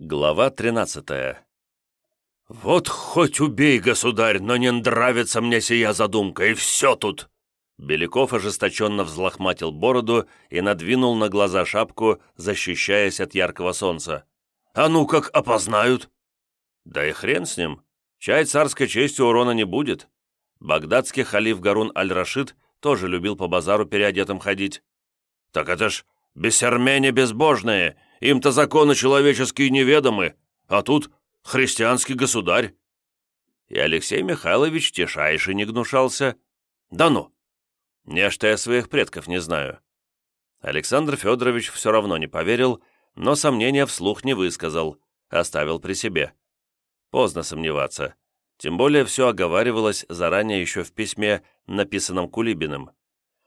Глава 13 «Вот хоть убей, государь, но не нравится мне сия задумка, и все тут!» Беляков ожесточенно взлохматил бороду и надвинул на глаза шапку, защищаясь от яркого солнца. «А ну как опознают?» «Да и хрен с ним. Чай царской чести урона не будет. Багдадский халиф Гарун Аль-Рашид тоже любил по базару переодетым ходить». «Так это ж бессермяне безбожные, им-то законы человеческие неведомы, а тут христианский государь». И Алексей Михайлович тишайше не гнушался. «Да ну! Нечто я своих предков не знаю». Александр Федорович все равно не поверил, но сомнения вслух не высказал, оставил при себе. Поздно сомневаться. Тем более все оговаривалось заранее еще в письме, написанном Кулибиным.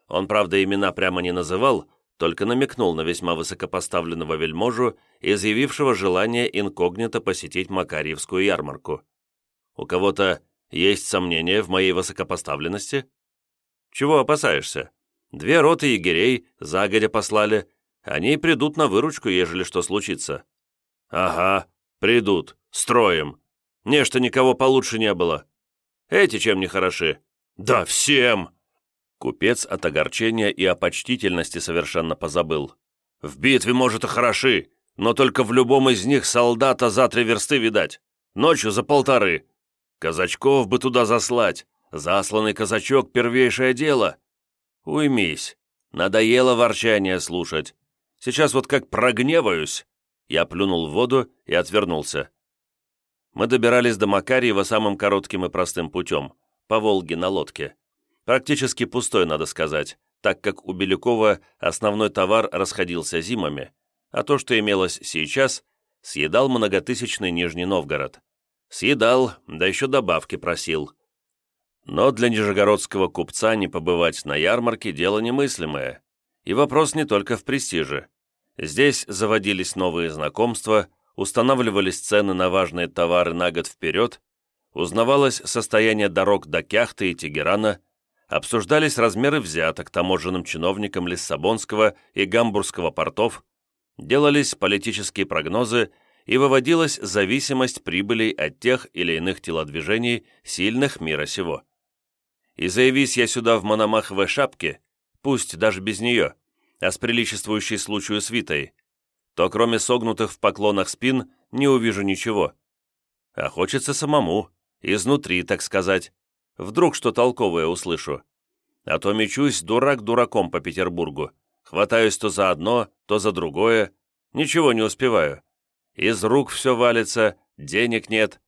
Он, правда, имена прямо не называл, только намекнул на весьма высокопоставленного вельможу, изъявившего желание инкогнито посетить Макарьевскую ярмарку. У кого-то есть сомнения в моей высокопоставленности? Чего опасаешься? Две роты егерей загодя послали. Они придут на выручку, ежели что случится. Ага, придут, строим. Нечто никого получше не было. Эти чем не хороши? Да всем! Купец от огорчения и о почтительности совершенно позабыл. «В битве, может, и хороши, но только в любом из них солдата за три версты видать. Ночью за полторы. Казачков бы туда заслать. Засланный казачок — первейшее дело. Уймись. Надоело ворчание слушать. Сейчас вот как прогневаюсь». Я плюнул в воду и отвернулся. Мы добирались до Макарьева самым коротким и простым путем, по Волге на лодке. Практически пустой, надо сказать, так как у Белякова основной товар расходился зимами, а то, что имелось сейчас, съедал многотысячный Нижний Новгород. Съедал, да еще добавки просил. Но для нижегородского купца не побывать на ярмарке – дело немыслимое. И вопрос не только в престиже. Здесь заводились новые знакомства, устанавливались цены на важные товары на год вперед, узнавалось состояние дорог до Кяхты и Тегерана – обсуждались размеры взяток таможенным чиновникам Лиссабонского и Гамбургского портов, делались политические прогнозы и выводилась зависимость прибылей от тех или иных телодвижений сильных мира сего. И заявись я сюда в мономаховой шапке, пусть даже без нее, а с приличествующей случаю свитой, то кроме согнутых в поклонах спин не увижу ничего. А хочется самому, изнутри, так сказать, Вдруг что толковое услышу. А то мечусь дурак дураком по Петербургу. Хватаюсь то за одно, то за другое. Ничего не успеваю. Из рук все валится, денег нет.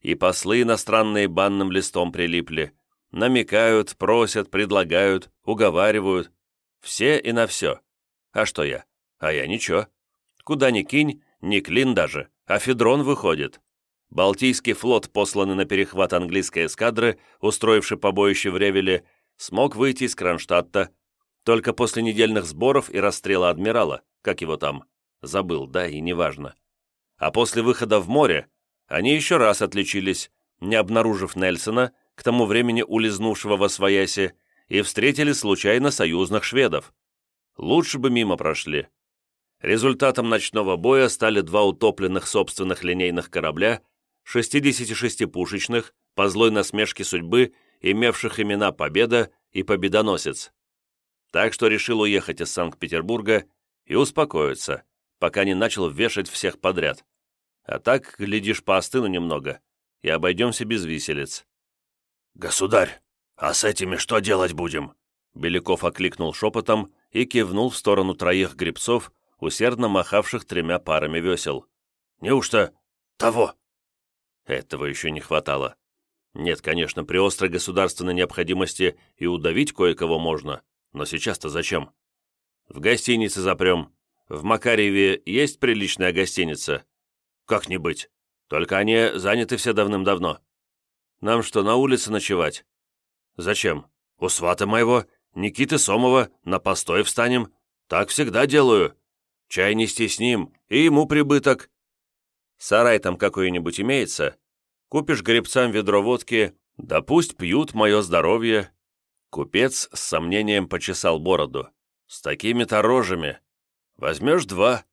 И послы иностранные банным листом прилипли. Намекают, просят, предлагают, уговаривают. Все и на все. А что я? А я ничего. Куда ни кинь, ни клин даже, а федрон выходит. Балтийский флот, посланный на перехват английской эскадры, устроивший побоище в Ревеле, смог выйти из Кронштадта только после недельных сборов и расстрела адмирала, как его там, забыл, да, и неважно. А после выхода в море они еще раз отличились, не обнаружив Нельсона, к тому времени улизнувшего во Свояси, и встретили случайно союзных шведов. Лучше бы мимо прошли. Результатом ночного боя стали два утопленных собственных линейных корабля 66-пушечных, по злой насмешке судьбы, имевших имена Победа и Победоносец. Так что решил уехать из Санкт-Петербурга и успокоиться, пока не начал вешать всех подряд. А так, глядишь, поостыну немного, и обойдемся без виселиц. «Государь, а с этими что делать будем?» Беляков окликнул шепотом и кивнул в сторону троих гребцов, усердно махавших тремя парами весел. «Неужто того?» Этого еще не хватало. Нет, конечно, при острой государственной необходимости и удавить кое-кого можно, но сейчас-то зачем? В гостинице запрем. В Макарьеве есть приличная гостиница? Как не быть. Только они заняты все давным-давно. Нам что, на улице ночевать? Зачем? У свата моего, Никиты Сомова, на постой встанем. Так всегда делаю. Чай не стесним, и ему прибыток. Сарай там какой-нибудь имеется? Купишь гребцам ведро водки, да пусть пьют мое здоровье». Купец с сомнением почесал бороду. «С такими-то рожами. Возьмешь два».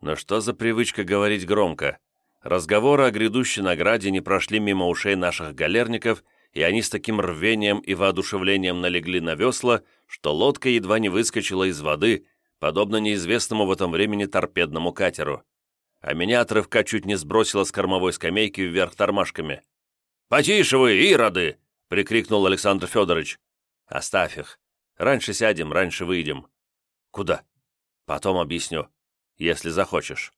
Но что за привычка говорить громко? Разговоры о грядущей награде не прошли мимо ушей наших галерников, и они с таким рвением и воодушевлением налегли на весла, что лодка едва не выскочила из воды, подобно неизвестному в этом времени торпедному катеру. А меня от рывка чуть не сбросило с кормовой скамейки вверх тормашками. «Потише вы, ироды!» — прикрикнул Александр Федорович. «Оставь их. Раньше сядем, раньше выйдем». «Куда?» «Потом объясню, если захочешь».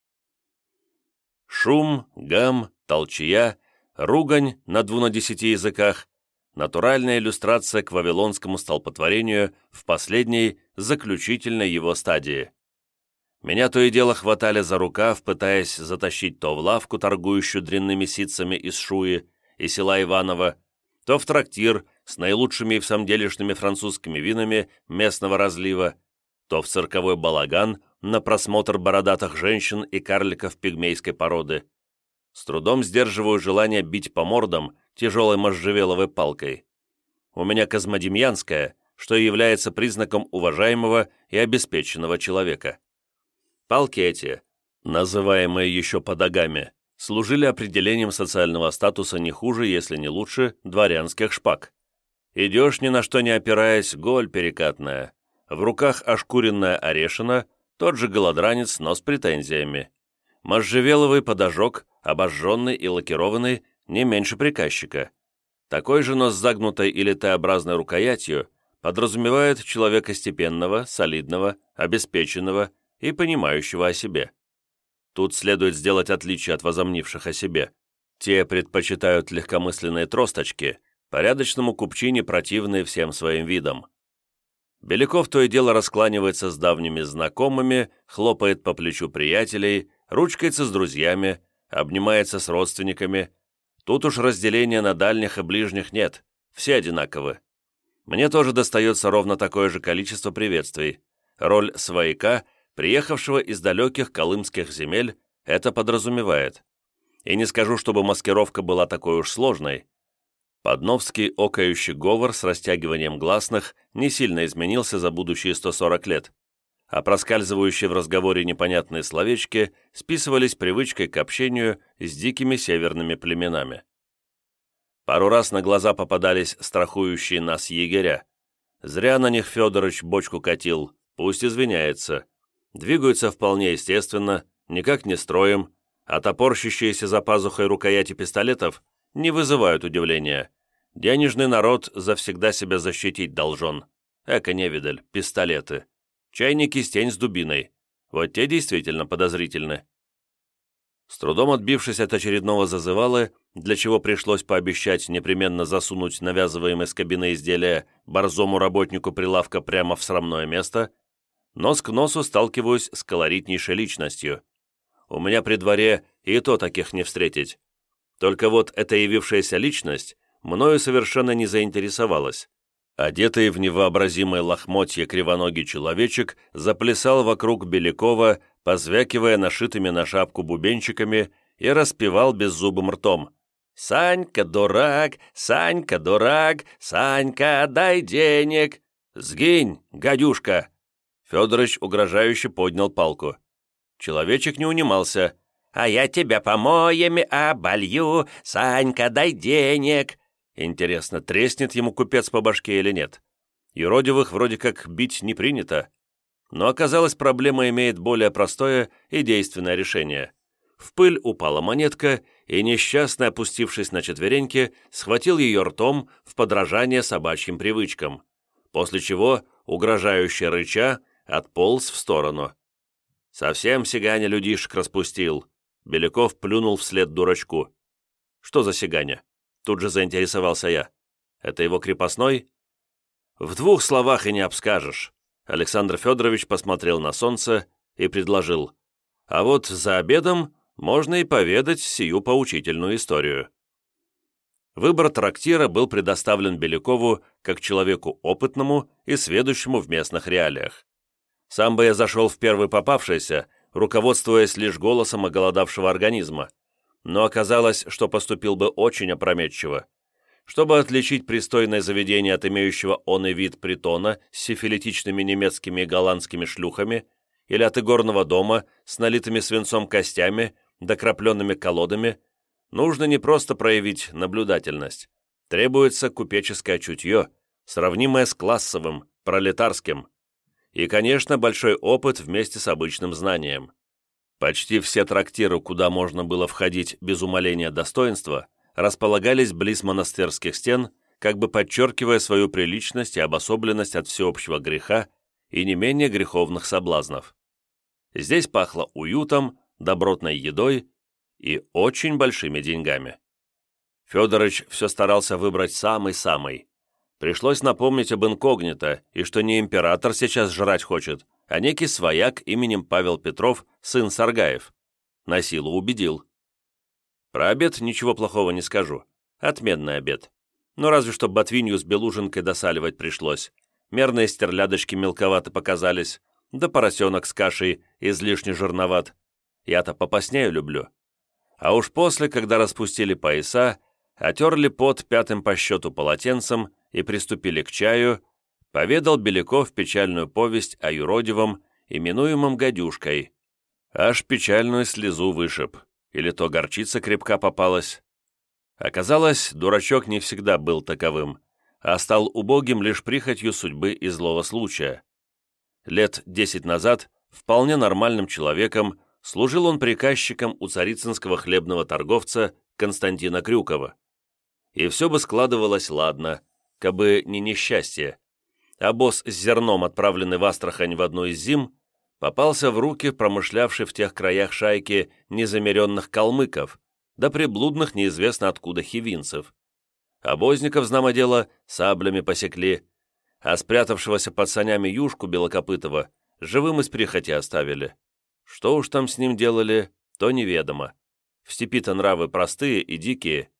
Шум, гам, толчья, ругань на дву на десяти языках, натуральная иллюстрация к вавилонскому столпотворению в последней, заключительной его стадии. Меня то и дело хватали за рукав, пытаясь затащить то в лавку, торгующую дрянными ситцами из Шуи и села Иваново, то в трактир с наилучшими и всамделишными французскими винами местного разлива, то в цирковой балаган на просмотр бородатых женщин и карликов пигмейской породы. С трудом сдерживаю желание бить по мордам тяжелой можжевеловой палкой. У меня космодемьянская, что является признаком уважаемого и обеспеченного человека. Палки эти, называемые еще подагами, служили определением социального статуса не хуже, если не лучше, дворянских шпаг. Идешь ни на что не опираясь, голь перекатная, в руках ошкуренная орешина – тот же голодранец, но с претензиями. Можжевеловый подожог, обожженный и лакированный, не меньше приказчика. Такой же, но с загнутой или Т-образной рукоятью, подразумевает человека степенного, солидного, обеспеченного и понимающего о себе. Тут следует сделать отличие от возомнивших о себе. Те предпочитают легкомысленные тросточки, порядочному купчине противные всем своим видом. Беляков то и дело раскланивается с давними знакомыми, хлопает по плечу приятелей, ручкается с друзьями, обнимается с родственниками. Тут уж разделения на дальних и ближних нет, все одинаковы. Мне тоже достается ровно такое же количество приветствий. Роль свояка, приехавшего из далеких колымских земель, это подразумевает. И не скажу, чтобы маскировка была такой уж сложной. Подновский окающий говор с растягиванием гласных не сильно изменился за будущие 140 лет, а проскальзывающие в разговоре непонятные словечки списывались привычкой к общению с дикими северными племенами. Пару раз на глаза попадались страхующие нас егеря. Зря на них Федорович бочку катил, пусть извиняется. Двигаются вполне естественно, никак не строим, а топорщащиеся за пазухой рукояти пистолетов не вызывают удивления. Денежный народ завсегда себя защитить должен. Эко невидаль, пистолеты. Чайник кистень с дубиной. Вот те действительно подозрительны. С трудом отбившись от очередного зазывала, для чего пришлось пообещать непременно засунуть навязываемое с кабины изделия борзому работнику прилавка прямо в срамное место, нос к носу сталкиваюсь с колоритнейшей личностью. У меня при дворе и то таких не встретить. Только вот эта явившаяся личность мною совершенно не заинтересовалась. Одетый в невообразимое лохмотье кривоногий человечек заплясал вокруг Белякова, позвякивая нашитыми на шапку бубенчиками и распевал беззубым ртом. «Санька, дурак! Санька, дурак! Санька, дай денег!» «Сгинь, гадюшка!» Федорович угрожающе поднял палку. Человечек не унимался а я тебя помоями оболью, Санька, дай денег!» Интересно, треснет ему купец по башке или нет? Юродивых вроде как бить не принято. Но оказалось, проблема имеет более простое и действенное решение. В пыль упала монетка, и несчастный, опустившись на четвереньки, схватил ее ртом в подражание собачьим привычкам, после чего, угрожающе рыча, отполз в сторону. Совсем сиганя людишек распустил. Беляков плюнул вслед дурачку. «Что за сиганя?» Тут же заинтересовался я. «Это его крепостной?» «В двух словах и не обскажешь». Александр Федорович посмотрел на солнце и предложил. «А вот за обедом можно и поведать сию поучительную историю». Выбор трактира был предоставлен Белякову как человеку опытному и сведущему в местных реалиях. Сам бы я зашел в первый попавшийся, руководствуясь лишь голосом оголодавшего организма, но оказалось, что поступил бы очень опрометчиво. Чтобы отличить пристойное заведение от имеющего он и вид притона с сифилитичными немецкими и голландскими шлюхами или от игорного дома с налитыми свинцом костями, докрапленными колодами, нужно не просто проявить наблюдательность. Требуется купеческое чутье, сравнимое с классовым, пролетарским. И, конечно, большой опыт вместе с обычным знанием. Почти все трактиры, куда можно было входить без умаления достоинства, располагались близ монастырских стен, как бы подчеркивая свою приличность и обособленность от всеобщего греха и не менее греховных соблазнов. Здесь пахло уютом, добротной едой и очень большими деньгами. Федорович все старался выбрать самый-самый. Пришлось напомнить об инкогнито, и что не император сейчас жрать хочет, а некий свояк именем Павел Петров, сын Саргаев. На силу убедил. Про обед ничего плохого не скажу. Отменный обед. Но разве что ботвинью с белужинкой досаливать пришлось. Мерные стерлядочки мелковато показались, да поросенок с кашей излишне жирноват. Я-то попоснее люблю. А уж после, когда распустили пояса, отерли пот пятым по счету полотенцем и приступили к чаю, поведал Беляков печальную повесть о юродивом, именуемом гадюшкой. Аж печальную слезу вышиб, или то горчица крепка попалась. Оказалось, дурачок не всегда был таковым, а стал убогим лишь прихотью судьбы и злого случая. Лет десять назад, вполне нормальным человеком, служил он приказчиком у царицынского хлебного торговца Константина Крюкова. И все бы складывалось ладно, кабы не несчастье. А босс с зерном, отправленный в Астрахань в одну из зим, попался в руки промышлявшей в тех краях шайки незамеренных калмыков, да приблудных неизвестно откуда хивинцев. Обозников, знамо дело, саблями посекли, а спрятавшегося под санями юшку Белокопытова живым из прихоти оставили. Что уж там с ним делали, то неведомо. В степи-то нравы простые и дикие.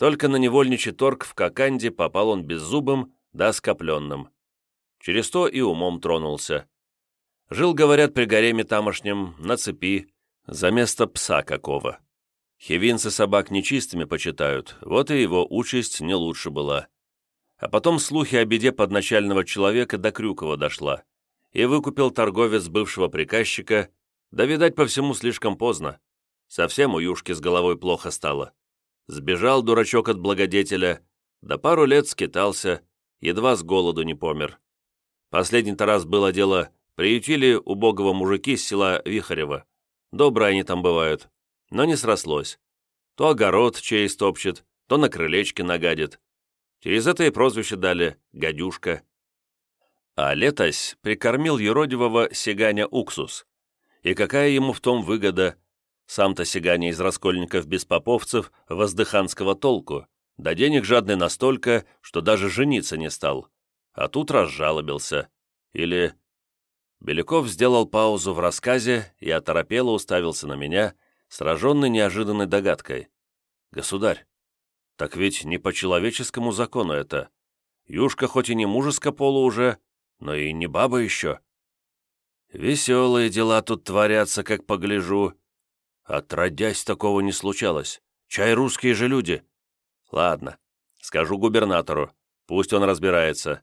Только на невольничий торг в Коканде попал он беззубым да скопленным. Через то и умом тронулся. Жил, говорят, при гареме тамошнем, на цепи, за место пса какого. Хивинцы собак нечистыми почитают, вот и его участь не лучше была. А потом слухи о беде подначального человека до Крюкова дошла, и выкупил торговец бывшего приказчика, да, видать, по всему слишком поздно. Совсем у Юшки с головой плохо стало. Сбежал дурачок от благодетеля, да пару лет скитался, едва с голоду не помер. Последний-то раз было дело, приютили убогого мужики с села Вихарева. Добрые они там бывают, но не срослось. То огород чей стопчет, то на крылечке нагадит. Через это и прозвище дали «гадюшка». А летось прикормил юродивого Сиганя уксус. И какая ему в том выгода? Сам-то Сиганя из раскольников-беспоповцев воздыханского толку, да денег жадный настолько, что даже жениться не стал. А тут разжалобился. Или... Беляков сделал паузу в рассказе и оторопело уставился на меня, сраженный неожиданной догадкой. «Государь, так ведь не по человеческому закону это. Юшка хоть и не мужеско полу уже, но и не баба еще. Веселые дела тут творятся, как погляжу. Отродясь, такого не случалось. Чай русские же люди. Ладно, скажу губернатору, пусть он разбирается.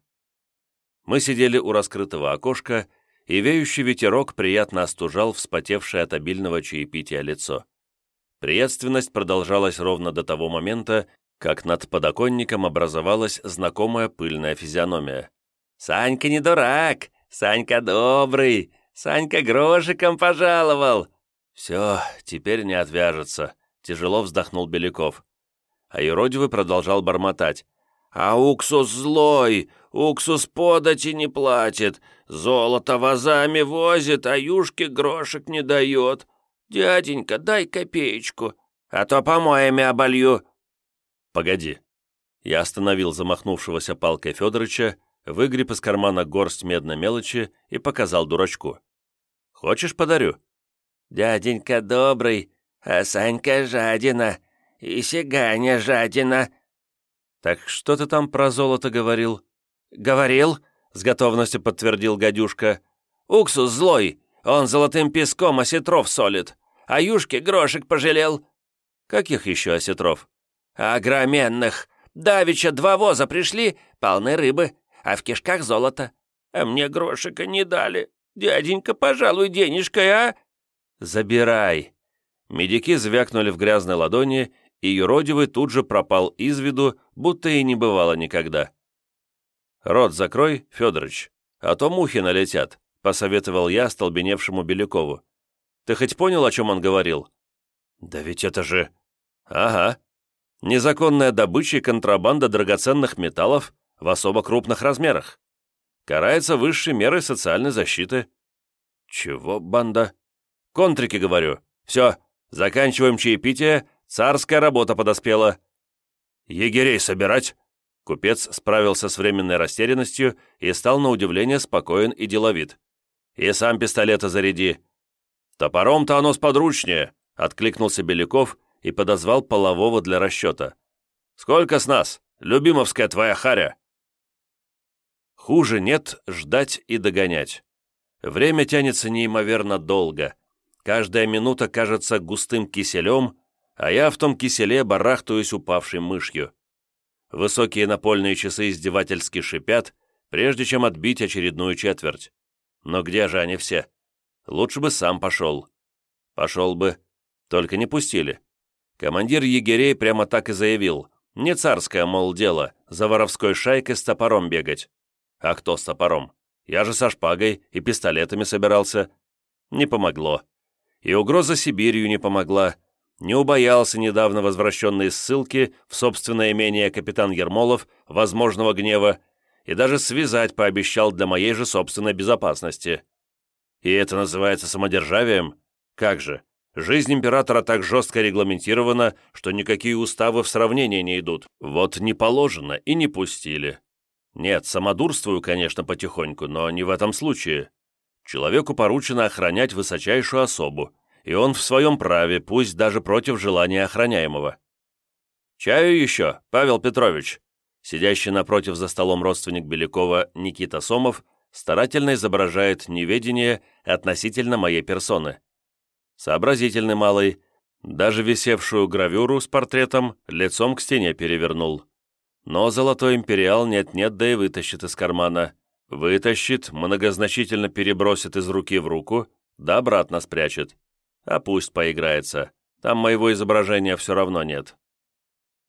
Мы сидели у раскрытого окошка, и веющий ветерок приятно остужал вспотевшее от обильного чаепития лицо. Приятственность продолжалась ровно до того момента, как над подоконником образовалась знакомая пыльная физиономия. «Санька не дурак! Санька добрый! Санька грошиком пожаловал!» «Все, теперь не отвяжется», — тяжело вздохнул Беляков. А юродивый продолжал бормотать. «А уксус злой! Уксус подати не платит! Золото вазами возит, а юшке грошек не дает! Дяденька, дай копеечку, а то помоями оболью!» «Погоди». Я остановил замахнувшегося палкой Федорыча, выгреб из кармана горсть медной мелочи и показал дурачку. «Хочешь, подарю?» «Дяденька добрый, а Санька жадина, и Сиганя жадина». «Так что ты там про золото говорил?» «Говорил», — с готовностью подтвердил гадюшка. «Уксус злой, он золотым песком осетров солит, а юшке грошек пожалел». «Каких еще осетров?» «Огроменных! Давича два воза пришли, полны рыбы, а в кишках золото. А мне грошика не дали. Дяденька, пожалуй, денежкой, а?» «Забирай!» Медики звякнули в грязной ладони, и юродивый тут же пропал из виду, будто и не бывало никогда. «Рот закрой, Федорович, а то мухи налетят», — посоветовал я столбеневшему Белякову. «Ты хоть понял, о чем он говорил?» «Да ведь это же...» «Ага. Незаконная добыча и контрабанда драгоценных металлов в особо крупных размерах. Карается высшей мерой социальной защиты». «Чего, банда?» «Контрики, говорю. Все, заканчиваем чаепитие, царская работа подоспела». «Егерей собирать?» Купец справился с временной растерянностью и стал на удивление спокоен и деловит. «И сам пистолета заряди». «Топором-то оно сподручнее», — откликнулся Беляков и подозвал полового для расчета. «Сколько с нас, любимовская твоя харя?» Хуже нет ждать и догонять. Время тянется неимоверно долго. Каждая минута кажется густым киселем, а я в том киселе барахтаюсь упавшей мышью. Высокие напольные часы издевательски шипят, прежде чем отбить очередную четверть. Но где же они все? Лучше бы сам пошел. Пошел бы. Только не пустили. Командир егерей прямо так и заявил. Не царское, мол, дело, за воровской шайкой с топором бегать. А кто с топором? Я же со шпагой и пистолетами собирался. Не помогло. И угроза Сибирью не помогла, не убоялся недавно возвращенной ссылки в собственное имение капитан Ермолов возможного гнева и даже связать пообещал для моей же собственной безопасности. И это называется самодержавием? Как же? Жизнь императора так жестко регламентирована, что никакие уставы в сравнение не идут. Вот не положено и не пустили. Нет, самодурствую, конечно, потихоньку, но не в этом случае. Человеку поручено охранять высочайшую особу, и он в своем праве, пусть даже против желания охраняемого. «Чаю еще, Павел Петрович!» Сидящий напротив за столом родственник Белякова Никита Сомов старательно изображает неведение относительно моей персоны. Сообразительный малый, даже висевшую гравюру с портретом лицом к стене перевернул. Но золотой империал нет-нет, да и вытащит из кармана. Вытащит, многозначительно перебросит из руки в руку, да обратно спрячет. А пусть поиграется. Там моего изображения все равно нет.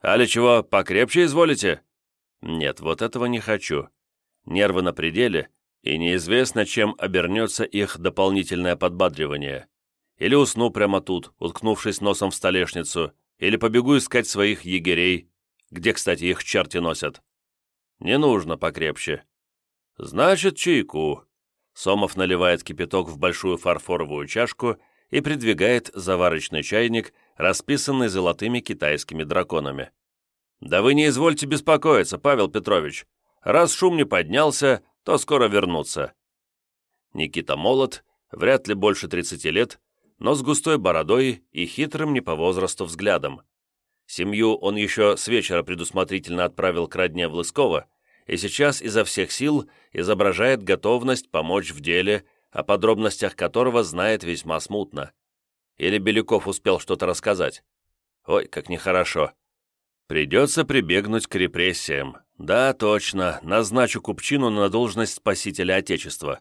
Али чего, покрепче изволите? Нет, вот этого не хочу. Нервы на пределе, и неизвестно, чем обернется их дополнительное подбадривание. Или усну прямо тут, уткнувшись носом в столешницу, или побегу искать своих егерей, где, кстати, их черти носят. Не нужно покрепче. Значит, чайку. Сомов наливает кипяток в большую фарфоровую чашку и придвигает заварочный чайник, расписанный золотыми китайскими драконами. «Да вы не извольте беспокоиться, Павел Петрович. Раз шум не поднялся, то скоро вернутся». Никита молод, вряд ли больше 30 лет, но с густой бородой и хитрым не по возрасту взглядом. Семью он еще с вечера предусмотрительно отправил к родне в Лысково, и сейчас изо всех сил изображает готовность помочь в деле о подробностях которого знает весьма смутно. Или Беляков успел что-то рассказать. Ой, как нехорошо. Придется прибегнуть к репрессиям. Да, точно, назначу Купчину на должность спасителя Отечества.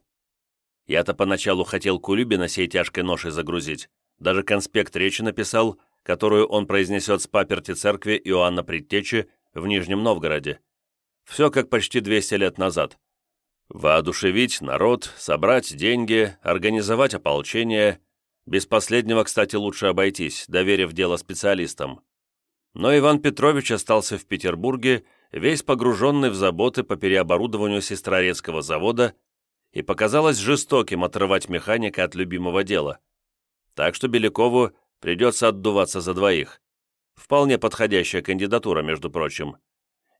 Я-то поначалу хотел Кулюбина сей тяжкой ношей загрузить. Даже конспект речи написал, которую он произнесет с паперти церкви Иоанна Предтечи в Нижнем Новгороде. Все как почти 200 лет назад. Воодушевить народ, собрать деньги, организовать ополчение. Без последнего, кстати, лучше обойтись, доверив дело специалистам. Но Иван Петрович остался в Петербурге, весь погруженный в заботы по переоборудованию Сестрорецкого завода, и показалось жестоким отрывать механика от любимого дела. Так что Белякову придется отдуваться за двоих. Вполне подходящая кандидатура, между прочим.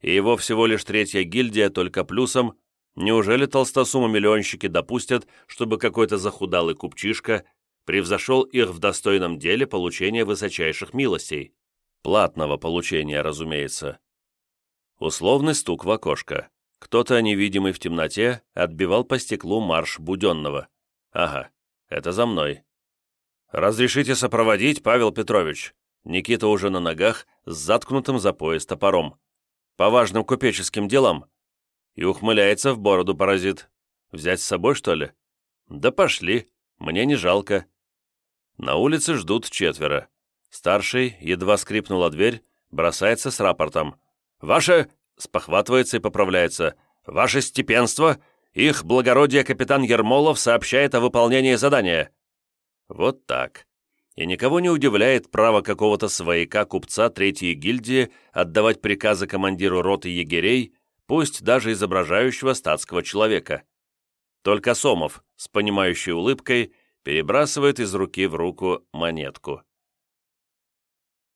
И его всего лишь третья гильдия, только плюсом Неужели толстосумы-миллионщики допустят, чтобы какой-то захудалый купчишка превзошел их в достойном деле получения высочайших милостей? Платного получения, разумеется. Условный стук в окошко. Кто-то, невидимый в темноте, отбивал по стеклу марш Буденного. Ага, это за мной. «Разрешите сопроводить, Павел Петрович?» Никита уже на ногах, с заткнутым за пояс топором. «По важным купеческим делам?» И ухмыляется в бороду паразит. Взять с собой, что ли? Да пошли, мне не жалко. На улице ждут четверо. Старший, едва скрипнула дверь, бросается с рапортом. «Ваше...» — спохватывается и поправляется. «Ваше степенство! Их благородие капитан Ермолов сообщает о выполнении задания». Вот так. И никого не удивляет право какого-то свояка-купца Третьей гильдии отдавать приказы командиру роты егерей, пусть даже изображающего статского человека. Только Сомов, с понимающей улыбкой, перебрасывает из руки в руку монетку.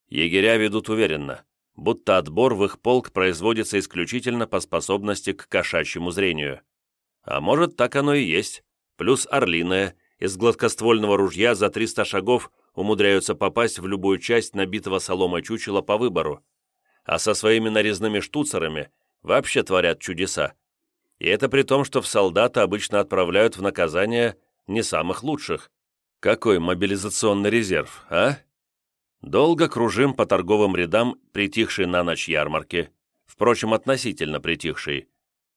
Егеря ведут уверенно, будто отбор в их полк производится исключительно по способности к кошачьему зрению. А может, так оно и есть, плюс орлиное, из гладкоствольного ружья за 300 шагов умудряются попасть в любую часть набитого соломой чучела по выбору, а со своими нарезными штуцерами вообще творят чудеса. И это при том, что в солдата обычно отправляют в наказание не самых лучших. Какой мобилизационный резерв, а? Долго кружим по торговым рядам притихшей на ночь ярмарки, впрочем, относительно притихшей.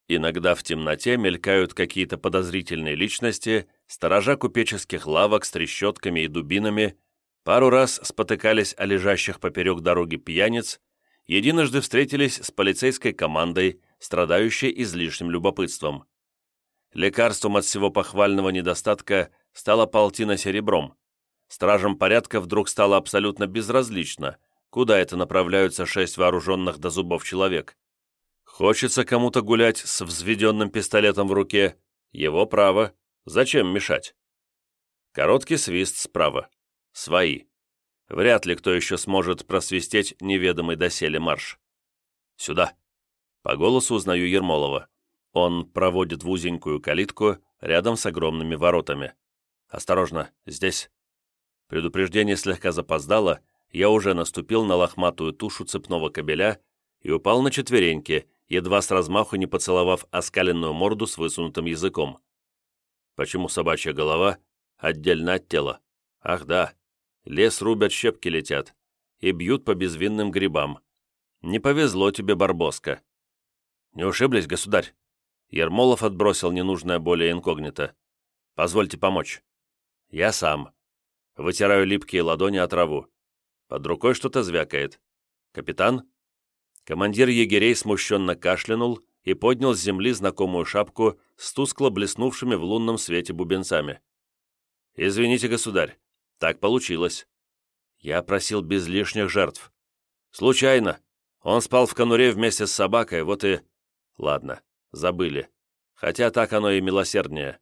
Иногда в темноте мелькают какие-то подозрительные личности, сторожа купеческих лавок с трещотками и дубинами, пару раз спотыкались о лежащих поперек дороги пьяниц, единожды встретились с полицейской командой, страдающей излишним любопытством. Лекарством от всего похвального недостатка стала полтина серебром. Стражам порядка вдруг стало абсолютно безразлично, куда это направляются шесть вооруженных до зубов человек. Хочется кому-то гулять с взведенным пистолетом в руке. Его право. Зачем мешать? Короткий свист справа. Свои. Вряд ли кто еще сможет просвистеть неведомый доселе марш. Сюда. По голосу узнаю Ермолова. Он проводит в узенькую калитку рядом с огромными воротами. «Осторожно, здесь». Предупреждение слегка запоздало, я уже наступил на лохматую тушу цепного кобеля и упал на четвереньки, едва с размаху не поцеловав оскаленную морду с высунутым языком. Почему собачья голова отдельно от тела? Ах да, лес рубят, щепки летят и бьют по безвинным грибам. Не повезло тебе, Барбоска. Не ушиблись, государь? Ермолов отбросил ненужное более инкогнито. Позвольте помочь. Я сам. Вытираю липкие ладони от траву. Под рукой что-то звякает. Капитан? Командир егерей смущенно кашлянул и поднял с земли знакомую шапку с тускло блеснувшими в лунном свете бубенцами. «Извините, государь, так получилось. Я просил без лишних жертв. Случайно. Он спал в конуре вместе с собакой, вот и... Ладно, забыли. Хотя так оно и милосерднее.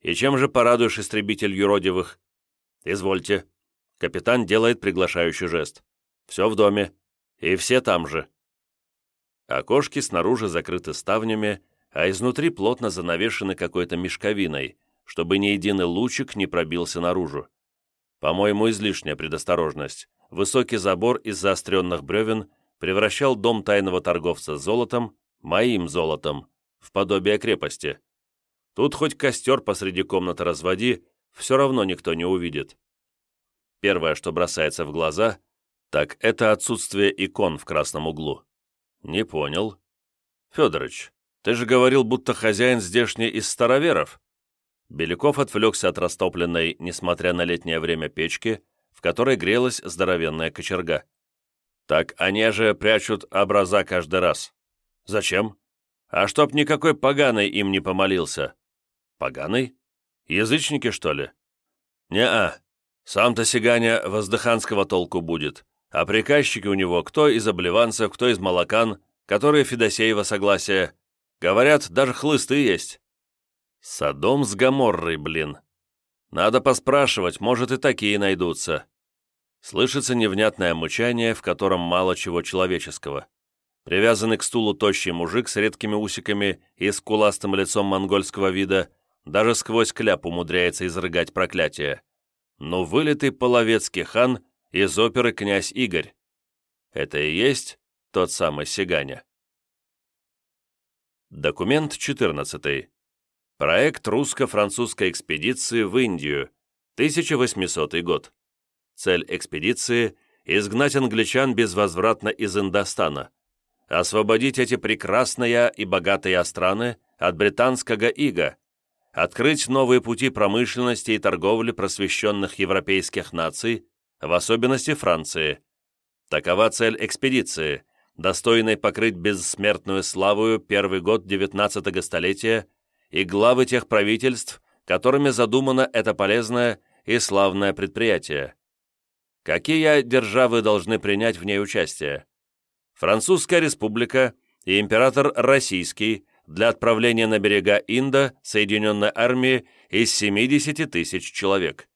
И чем же порадуешь истребитель юродивых? Извольте. Капитан делает приглашающий жест. Все в доме. И все там же. Окошки снаружи закрыты ставнями, а изнутри плотно занавешены какой-то мешковиной, чтобы ни единый лучик не пробился наружу. По-моему, излишняя предосторожность. Высокий забор из заостренных бревен превращал дом тайного торговца золотом, моим золотом, в подобие крепости. Тут хоть костер посреди комнаты разводи, все равно никто не увидит. Первое, что бросается в глаза, так это отсутствие икон в красном углу. «Не понял. Федорович, ты же говорил, будто хозяин здешний из староверов». Беляков отвлекся от растопленной, несмотря на летнее время, печки, в которой грелась здоровенная кочерга. «Так они же прячут образа каждый раз. Зачем? А чтоб никакой поганый им не помолился». «Поганый? Язычники, что ли?» «Не-а. Сам-то сиганя воздыханского толку будет. А приказчики у него кто из обливанцев, кто из молокан, которые Федосеева согласия. Говорят, даже хлысты есть. Садом с Гоморрой, блин. Надо поспрашивать, может и такие найдутся. Слышится невнятное мучание, в котором мало чего человеческого. Привязанный к стулу тощий мужик с редкими усиками и скуластым лицом монгольского вида даже сквозь кляп умудряется изрыгать проклятие. Но вылитый половецкий хан из оперы «Князь Игорь». Это и есть тот самый Сиганя. Документ 14. Проект русско-французской экспедиции в Индию, 1800 год. Цель экспедиции – изгнать англичан безвозвратно из Индостана, освободить эти прекрасные и богатые страны от британского ига, открыть новые пути промышленности и торговли просвещенных европейских наций, в особенности Франции. Такова цель экспедиции, достойной покрыть бессмертную славу первый год XIX столетия и главы тех правительств, которыми задумано это полезное и славное предприятие. Какие державы должны принять в ней участие? Французская республика и император Российский для отправления на берега Инда Соединенной армии из 70 тысяч человек.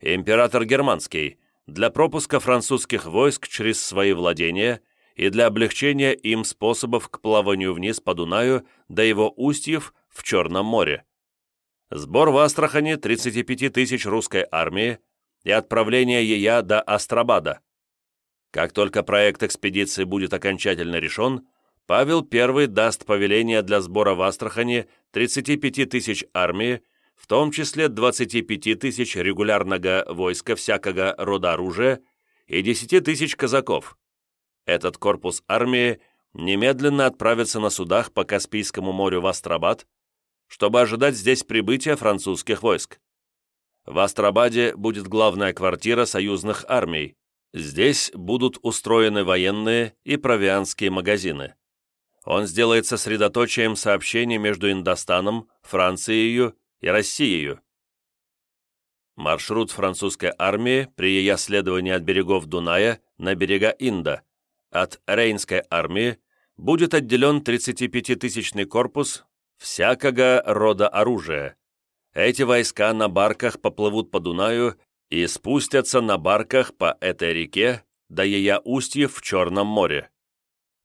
Император Германский для пропуска французских войск через свои владения и для облегчения им способов к плаванию вниз по Дунаю до его устьев в Черном море. Сбор в Астрахани 35 тысяч русской армии и отправление ее до Астрабада. Как только проект экспедиции будет окончательно решен, Павел I даст повеление для сбора в Астрахани 35 тысяч армии, в том числе 25 тысяч регулярного войска всякого рода оружия и 10 тысяч казаков. Этот корпус армии немедленно отправится на судах по Каспийскому морю в Астрабад, чтобы ожидать здесь прибытия французских войск. В Астрабаде будет главная квартира союзных армий. Здесь будут устроены военные и провианские магазины. Он сделает сосредоточием сообщений между Индостаном, Францией и Россией. Маршрут французской армии при ее следовании от берегов Дуная на берега Инда, от Рейнской армии, будет отделен 35-тысячный корпус всякого рода оружия. Эти войска на барках поплывут по Дунаю и спустятся на барках по этой реке до ее устьев в Черном море.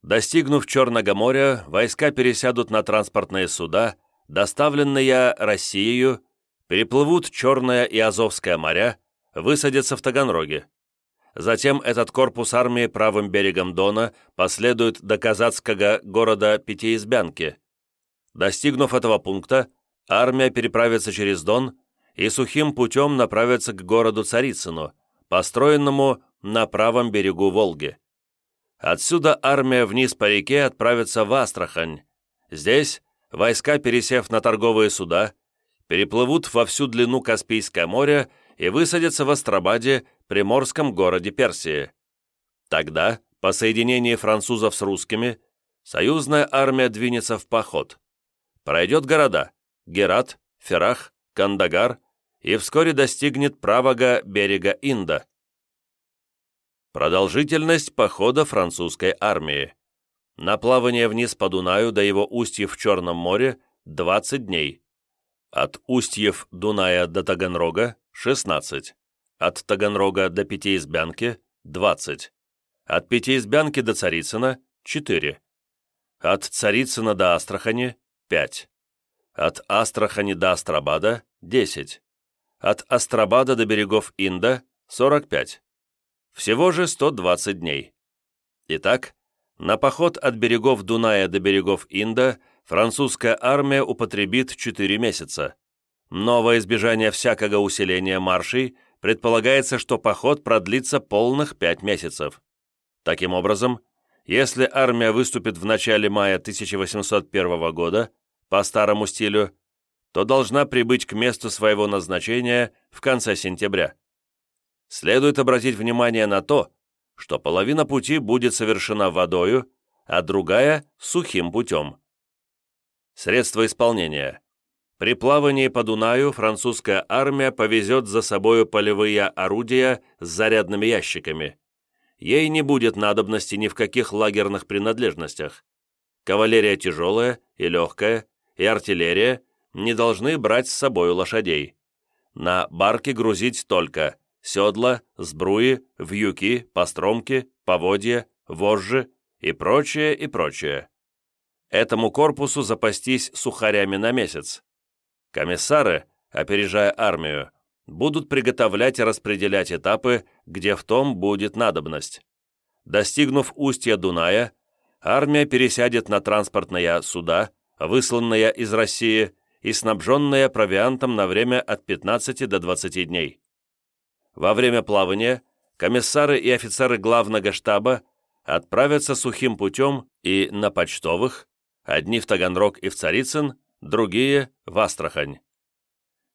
Достигнув Черного моря, войска пересядут на транспортные суда, доставленные Россией, переплывут Черное и Азовское моря, высадятся в Таганроге. Затем этот корпус армии правым берегом Дона последует до казацкого города Пятиизбянки. Достигнув этого пункта, армия переправится через Дон и сухим путем направится к городу Царицыну, построенному на правом берегу Волги. Отсюда армия вниз по реке отправится в Астрахань. Здесь войска, пересев на торговые суда, переплывут во всю длину Каспийское море и высадятся в Астрабаде, приморском городе Персии. Тогда, по соединении французов с русскими, союзная армия двинется в поход. Пройдет города Герат, Ферах, Кандагар и вскоре достигнет правого берега Инда. Продолжительность похода французской армии. На плавание вниз по Дунаю до его устьев в Черном море 20 дней. От устьев Дуная до Таганрога – 16. От Таганрога до Пятиизбянки – 20. От Пятиизбянки до Царицына – 4. От Царицына до Астрахани – 5. От Астрахани до Астрабада – 10. От Астрабада до берегов Инда – 45. Всего же 120 дней. Итак, на поход от берегов Дуная до берегов Инда французская армия употребит 4 месяца. Но во избежание всякого усиления маршей предполагается, что поход продлится полных 5 месяцев. Таким образом, если армия выступит в начале мая 1801 года по старому стилю, то должна прибыть к месту своего назначения в конце сентября следует обратить внимание на то, что половина пути будет совершена водою, а другая – сухим путем. Средства исполнения. При плавании по Дунаю французская армия повезет за собою полевые орудия с зарядными ящиками. Ей не будет надобности ни в каких лагерных принадлежностях. Кавалерия тяжелая и легкая, и артиллерия не должны брать с собою лошадей. На барке грузить только седла, сбруи, вьюки, постромки, поводья, вожжи и прочее, и прочее. Этому корпусу запастись сухарями на месяц. Комиссары, опережая армию, будут приготовлять и распределять этапы, где в том будет надобность. Достигнув устья Дуная, армия пересядет на транспортные суда, высланные из России и снабженные провиантом на время от 15 до 20 дней. Во время плавания комиссары и офицеры главного штаба отправятся сухим путем и на почтовых, одни в Таганрог и в Царицын, другие в Астрахань.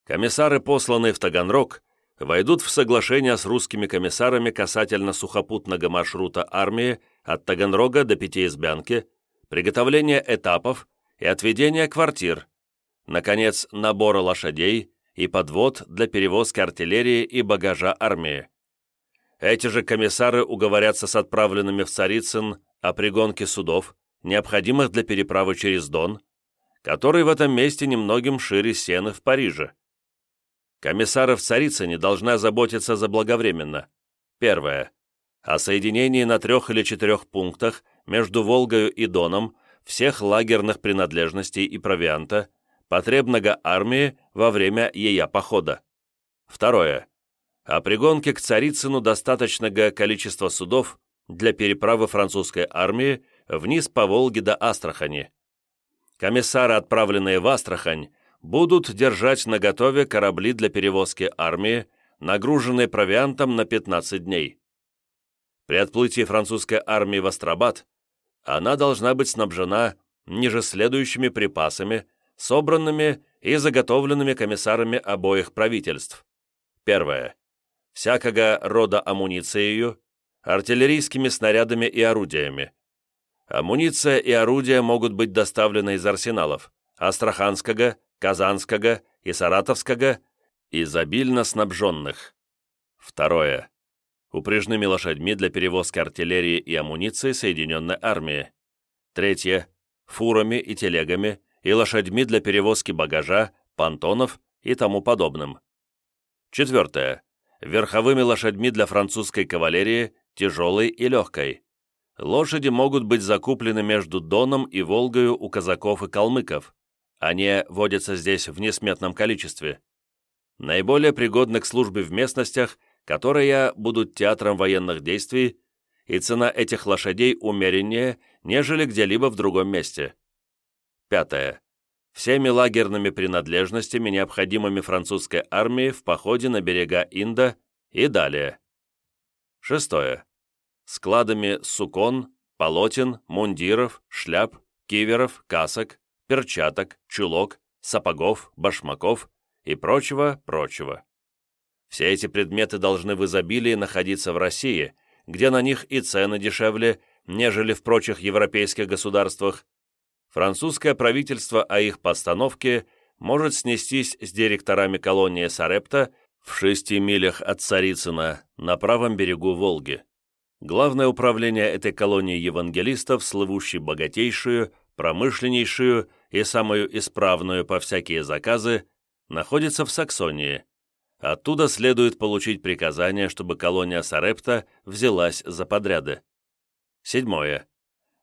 Комиссары, посланные в Таганрог, войдут в соглашение с русскими комиссарами касательно сухопутного маршрута армии от Таганрога до Пятиизбянки, приготовления этапов и отведения квартир, наконец, набора лошадей и подвод для перевозки артиллерии и багажа армии. Эти же комиссары уговорятся с отправленными в Царицын о пригонке судов, необходимых для переправы через Дон, который в этом месте немногим шире сены в Париже. Комиссары в Царицыне должны заботиться заблаговременно. Первое. О соединении на трех или четырех пунктах между Волгою и Доном всех лагерных принадлежностей и провианта, потребного армии во время ее похода. Второе. О пригонке к Царицыну достаточного количества судов для переправы французской армии вниз по Волге до Астрахани. Комиссары, отправленные в Астрахань, будут держать наготове корабли для перевозки армии, нагруженные провиантом на 15 дней. При отплытии французской армии в Астрабад она должна быть снабжена ниже следующими припасами, собранными и заготовленными комиссарами обоих правительств. Первое. Всякого рода амуницией, артиллерийскими снарядами и орудиями. Амуниция и орудия могут быть доставлены из арсеналов Астраханского, Казанского и Саратовского, изобильно снабженных. Второе. Упряжными лошадьми для перевозки артиллерии и амуниции Соединенной армии. Третье. Фурами и телегами и лошадьми для перевозки багажа, понтонов и тому подобным. Четвертое. Верховыми лошадьми для французской кавалерии, тяжелой и легкой. Лошади могут быть закуплены между Доном и Волгою у казаков и калмыков. Они водятся здесь в несметном количестве. Наиболее пригодны к службе в местностях, которые будут театром военных действий, и цена этих лошадей умереннее, нежели где-либо в другом месте. Пятое. Всеми лагерными принадлежностями, необходимыми французской армии в походе на берега Инда и далее. Шестое. Складами сукон, полотен, мундиров, шляп, киверов, касок, перчаток, чулок, сапогов, башмаков и прочего-прочего. Все эти предметы должны в изобилии находиться в России, где на них и цены дешевле, нежели в прочих европейских государствах. Французское правительство о их постановке может снестись с директорами колонии Сарепта в шести милях от Царицына на правом берегу Волги. Главное управление этой колонии евангелистов, слывущей богатейшую, промышленнейшую и самую исправную по всякие заказы, находится в Саксонии. Оттуда следует получить приказание, чтобы колония Сарепта взялась за подряды. Седьмое.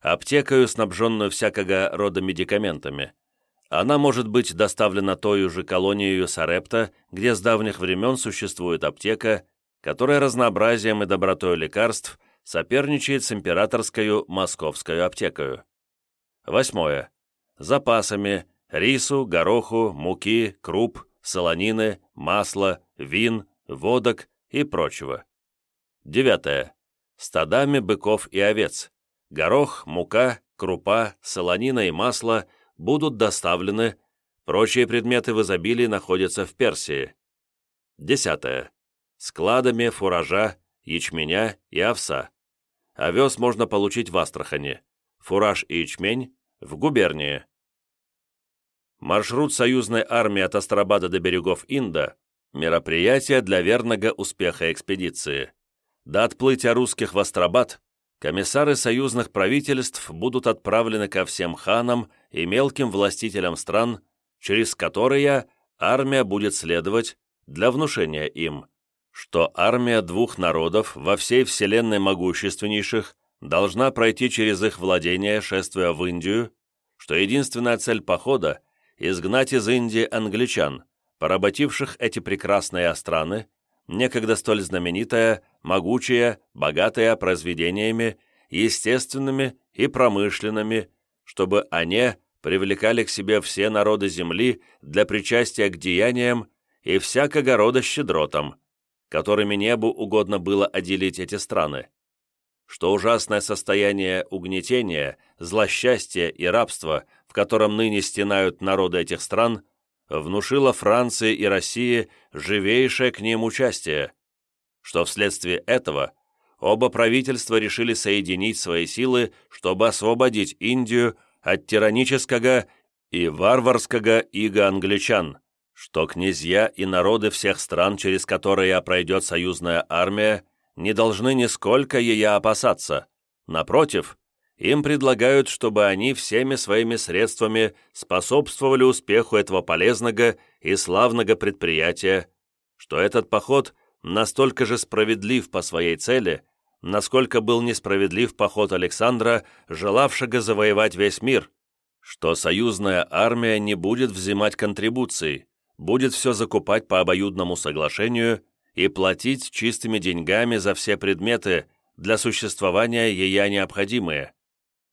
Аптекою, снабженную всякого рода медикаментами. Она может быть доставлена той же колонией Сарепта, где с давних времен существует аптека, которая разнообразием и добротой лекарств соперничает с императорской московской аптекою. Восьмое. Запасами рису, гороху, муки, круп, солонины, масла, вин, водок и прочего. Девятое. Стадами быков и овец. Горох, мука, крупа, солонина и масло будут доставлены, прочие предметы в изобилии находятся в Персии. Десятое. Складами фуража, ячменя и овса. Овес можно получить в Астрахани, фураж и ячмень в губернии. Маршрут союзной армии от Астарабада до берегов Инда – мероприятие для верного успеха экспедиции. До отплытия русских в Астрабад комиссары союзных правительств будут отправлены ко всем ханам и мелким властителям стран, через которые армия будет следовать для внушения им, что армия двух народов во всей вселенной могущественнейших должна пройти через их владение, шествуя в Индию, что единственная цель похода – изгнать из Индии англичан, поработивших эти прекрасные страны, некогда столь знаменитая, могучая, богатая произведениями, естественными и промышленными, чтобы они привлекали к себе все народы земли для причастия к деяниям и всякого рода щедротам, которыми небу угодно было отделить эти страны. Что ужасное состояние угнетения, злосчастья и рабства, в котором ныне стенают народы этих стран, внушило Франции и России живейшее к ним участие, что вследствие этого оба правительства решили соединить свои силы, чтобы освободить Индию от тиранического и варварского иго англичан, что князья и народы всех стран, через которые пройдет союзная армия, не должны нисколько ее опасаться. Напротив, им предлагают, чтобы они всеми своими средствами способствовали успеху этого полезного и славного предприятия, что этот поход настолько же справедлив по своей цели, насколько был несправедлив поход Александра, желавшего завоевать весь мир, что союзная армия не будет взимать контрибуции, будет все закупать по обоюдному соглашению и платить чистыми деньгами за все предметы, для существования ее необходимые,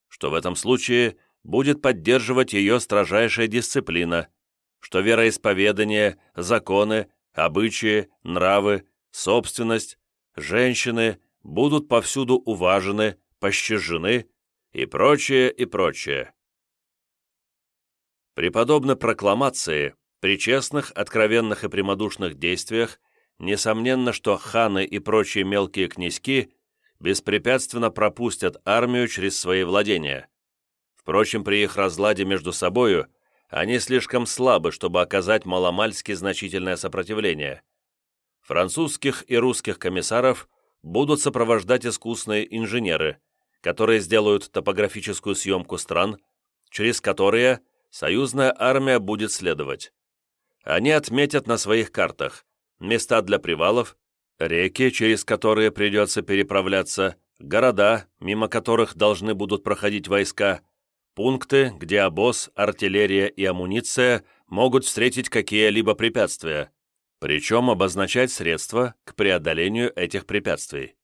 что в этом случае будет поддерживать ее строжайшая дисциплина, что вероисповедание, законы, обычаи, нравы, собственность, женщины будут повсюду уважены, пощажены и прочее, и прочее. При подобной прокламации, при честных, откровенных и прямодушных действиях, несомненно, что ханы и прочие мелкие князьки беспрепятственно пропустят армию через свои владения. Впрочем, при их разладе между собою они слишком слабы, чтобы оказать маломальски значительное сопротивление. Французских и русских комиссаров будут сопровождать искусные инженеры, которые сделают топографическую съемку стран, через которые союзная армия будет следовать. Они отметят на своих картах места для привалов, реки, через которые придется переправляться, города, мимо которых должны будут проходить войска, пункты, где обоз, артиллерия и амуниция могут встретить какие-либо препятствия, причем обозначать средства к преодолению этих препятствий.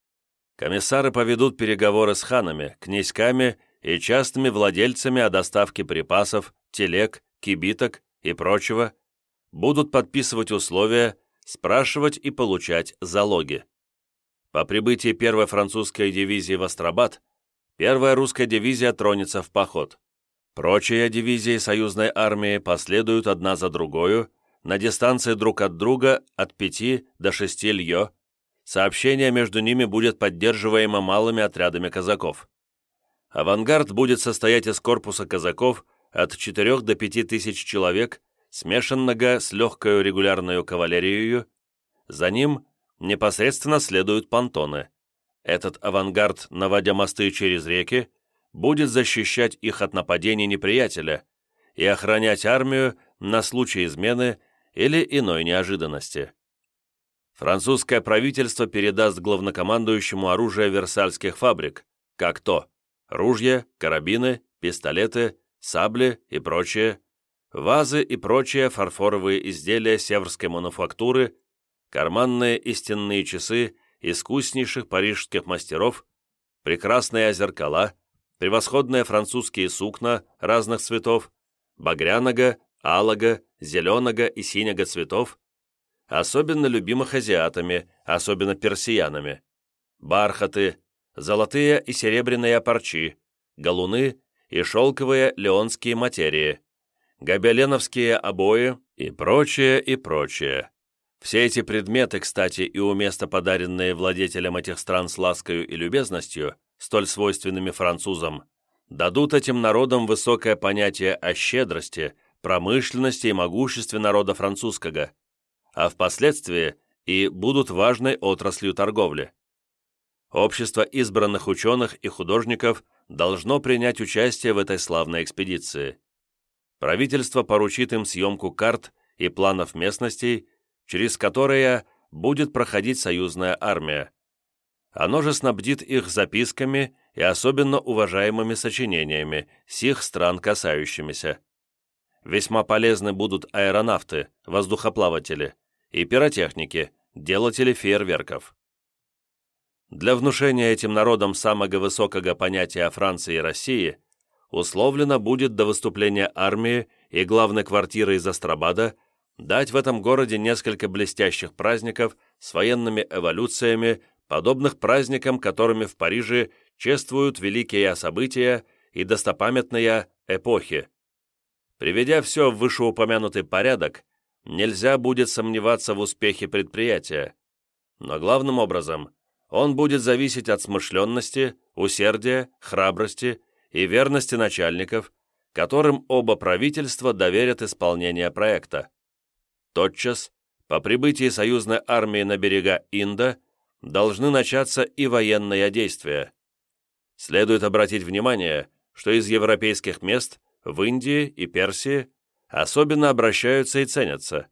Комиссары поведут переговоры с ханами, князьками и частными владельцами о доставке припасов, телег, кибиток и прочего, будут подписывать условия, спрашивать и получать залоги. По прибытии первой французской дивизии в Астрабад, первая русская дивизия тронется в поход. Прочие дивизии союзной армии последуют одна за другою на дистанции друг от друга от 5 до 6 льё. Сообщение между ними будет поддерживаемо малыми отрядами казаков. Авангард будет состоять из корпуса казаков от 4 до 5 тысяч человек смешанного с легкой регулярной кавалерией, за ним непосредственно следуют понтоны. Этот авангард, наводя мосты через реки, будет защищать их от нападений неприятеля и охранять армию на случай измены или иной неожиданности. Французское правительство передаст главнокомандующему оружие версальских фабрик, как то ружья, карабины, пистолеты, сабли и прочее, вазы и прочие фарфоровые изделия северской мануфактуры, карманные и стенные часы искуснейших парижских мастеров, прекрасные зеркала, превосходные французские сукна разных цветов, багряного, алого, зеленого и синего цветов, особенно любимых азиатами, особенно персиянами, бархаты, золотые и серебряные парчи, галуны и шелковые леонские материи, гобеленовские обои и прочее, и прочее. Все эти предметы, кстати, и уместо подаренные владетелям этих стран с ласкою и любезностью, столь свойственными французам, дадут этим народам высокое понятие о щедрости, промышленности и могуществе народа французского, а впоследствии и будут важной отраслью торговли. Общество избранных ученых и художников должно принять участие в этой славной экспедиции правительство поручит им съемку карт и планов местностей, через которые будет проходить союзная армия. Оно же снабдит их записками и особенно уважаемыми сочинениями, сих стран касающимися. Весьма полезны будут аэронавты, воздухоплаватели и пиротехники, делатели фейерверков. Для внушения этим народам самого высокого понятия о Франции и России – условлено будет до выступления армии и главной квартиры из Астрабада дать в этом городе несколько блестящих праздников с военными эволюциями, подобных праздникам, которыми в Париже чествуют великие события и достопамятные эпохи. Приведя все в вышеупомянутый порядок, нельзя будет сомневаться в успехе предприятия. Но главным образом он будет зависеть от смышленности, усердия, храбрости и верности начальников, которым оба правительства доверят исполнение проекта. Тотчас, по прибытии союзной армии на берега Инда, должны начаться и военные действия. Следует обратить внимание, что из европейских мест в Индии и Персии особенно обращаются и ценятся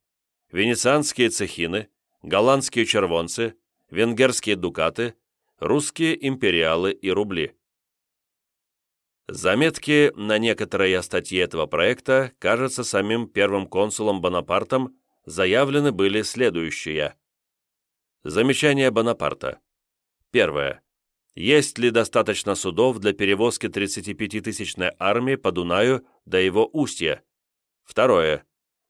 венецианские цехины, голландские червонцы, венгерские дукаты, русские империалы и рубли. Заметки на некоторые статьи этого проекта, кажется, самим первым консулом Бонапартом заявлены были следующие. Замечание Бонапарта. Первое. Есть ли достаточно судов для перевозки 35-тысячной армии по Дунаю до его устья? Второе.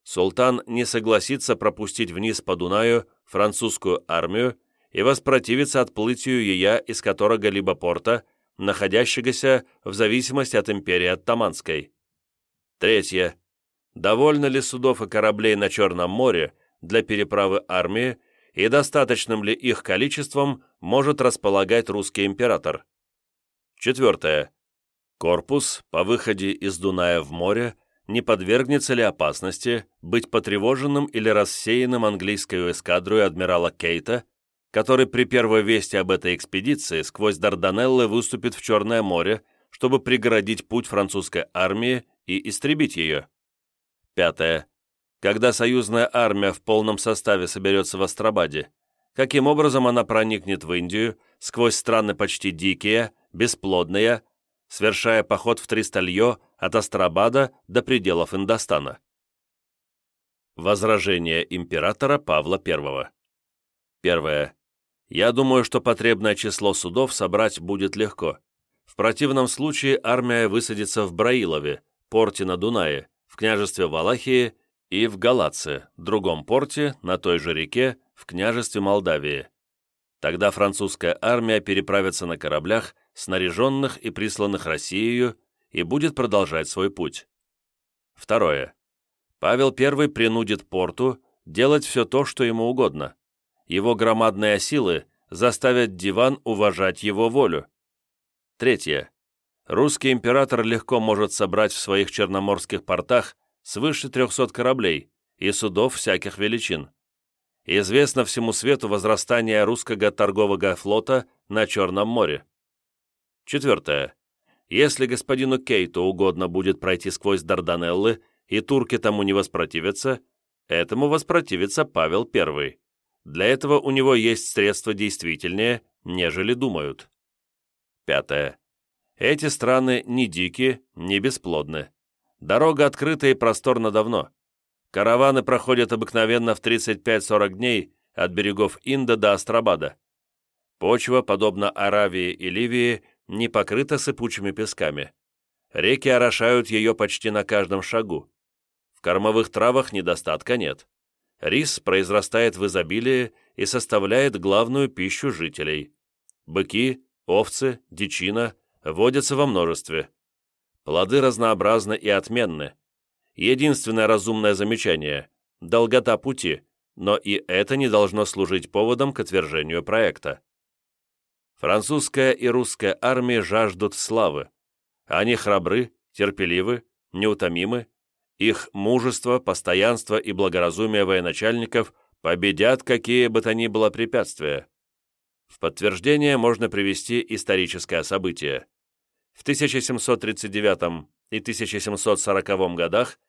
Султан не согласится пропустить вниз по Дунаю французскую армию и воспротивится отплытию ее из которого-либо порта, находящегося в зависимости от империи Оттаманской. Третье. Довольно ли судов и кораблей на Черном море для переправы армии и достаточным ли их количеством может располагать русский император? Четвертое. Корпус по выходе из Дуная в море не подвергнется ли опасности быть потревоженным или рассеянным английской эскадрой адмирала Кейта который при первой вести об этой экспедиции сквозь Дарданеллы выступит в Черное море, чтобы преградить путь французской армии и истребить ее. Пятое. Когда союзная армия в полном составе соберется в Астрабаде, каким образом она проникнет в Индию сквозь страны почти дикие, бесплодные, совершая поход в Тристалье от Астрабада до пределов Индостана. Возражение императора Павла I. Первое. Я думаю, что потребное число судов собрать будет легко. В противном случае армия высадится в Браилове, порте на Дунае, в княжестве Валахии и в Галаце, другом порте, на той же реке, в княжестве Молдавии. Тогда французская армия переправится на кораблях, снаряженных и присланных Россией, и будет продолжать свой путь. Второе. Павел I принудит порту делать все то, что ему угодно его громадные силы заставят диван уважать его волю. Третье. Русский император легко может собрать в своих черноморских портах свыше 300 кораблей и судов всяких величин. Известно всему свету возрастание русского торгового флота на Черном море. Четвертое. Если господину Кейту угодно будет пройти сквозь Дарданеллы, и турки тому не воспротивятся, этому воспротивится Павел I. Для этого у него есть средства действительнее, нежели думают. Пятое. Эти страны не дикие, не бесплодны. Дорога открыта и просторна давно. Караваны проходят обыкновенно в 35-40 дней от берегов Инда до Астрабада. Почва, подобно Аравии и Ливии, не покрыта сыпучими песками. Реки орошают ее почти на каждом шагу. В кормовых травах недостатка нет. Рис произрастает в изобилии и составляет главную пищу жителей. Быки, овцы, дичина водятся во множестве. Плоды разнообразны и отменны. Единственное разумное замечание – долгота пути, но и это не должно служить поводом к отвержению проекта. Французская и русская армии жаждут славы. Они храбры, терпеливы, неутомимы их мужество, постоянство и благоразумие военачальников победят какие бы то ни было препятствия. В подтверждение можно привести историческое событие. В 1739 и 1740 годах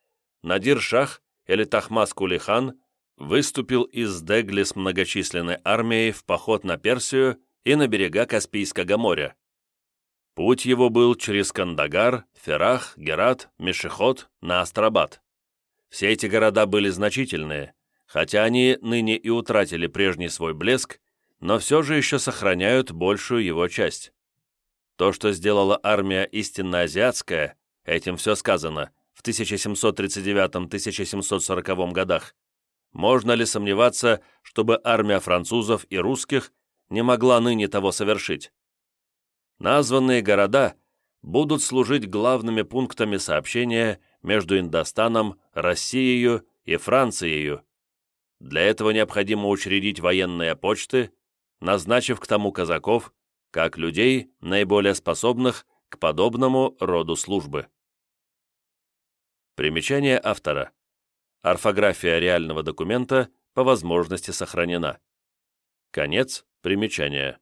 Надир Шах или Тахмас Кулихан выступил из Дегли с многочисленной армией в поход на Персию и на берега Каспийского моря. Путь его был через Кандагар, Ферах, Герат, Мешехот на Астрабад. Все эти города были значительные, хотя они ныне и утратили прежний свой блеск, но все же еще сохраняют большую его часть. То, что сделала армия истинно азиатская, этим все сказано, в 1739-1740 годах, можно ли сомневаться, чтобы армия французов и русских не могла ныне того совершить? Названные города будут служить главными пунктами сообщения между Индостаном, Россией и Францией. Для этого необходимо учредить военные почты, назначив к тому казаков, как людей, наиболее способных к подобному роду службы. Примечание автора. Орфография реального документа по возможности сохранена. Конец примечания.